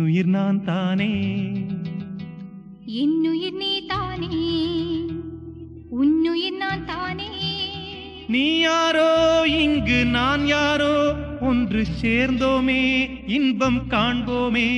இன்னுயிர் நான் தானே இன்னுயிர் நீ தானே உன்னுயிர் நான் தானே நீ யாரோ இங்கு நான் யாரோ ஒன்று சேர்ந்தோமே இன்பம் காண்போமே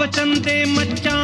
वचन मच्चा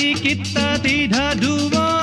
कित्ता धुआ